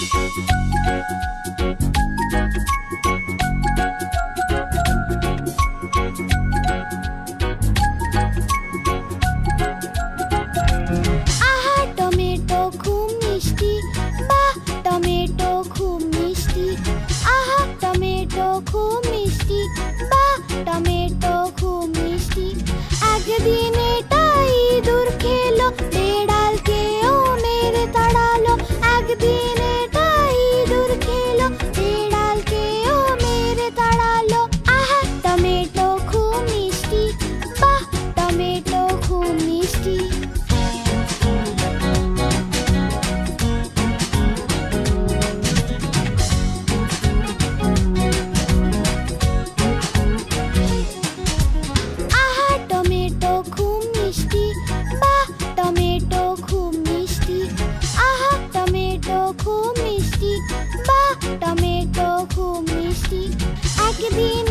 Müzik বাহ টমেটো খুব মিষ্টি। একদিন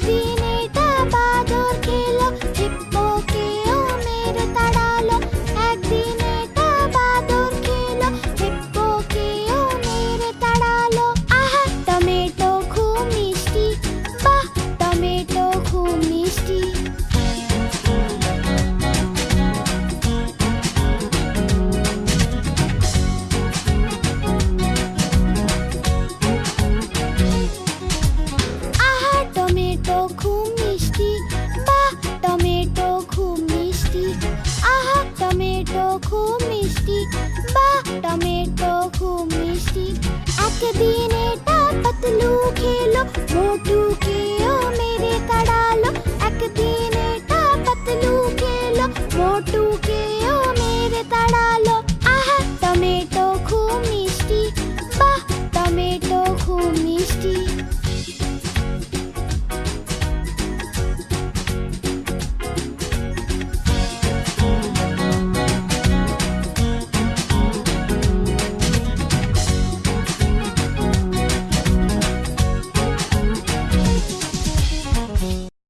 to be an angel. খুব মিষ্টি বা টমেটো খুব মিষ্টি। একদিনে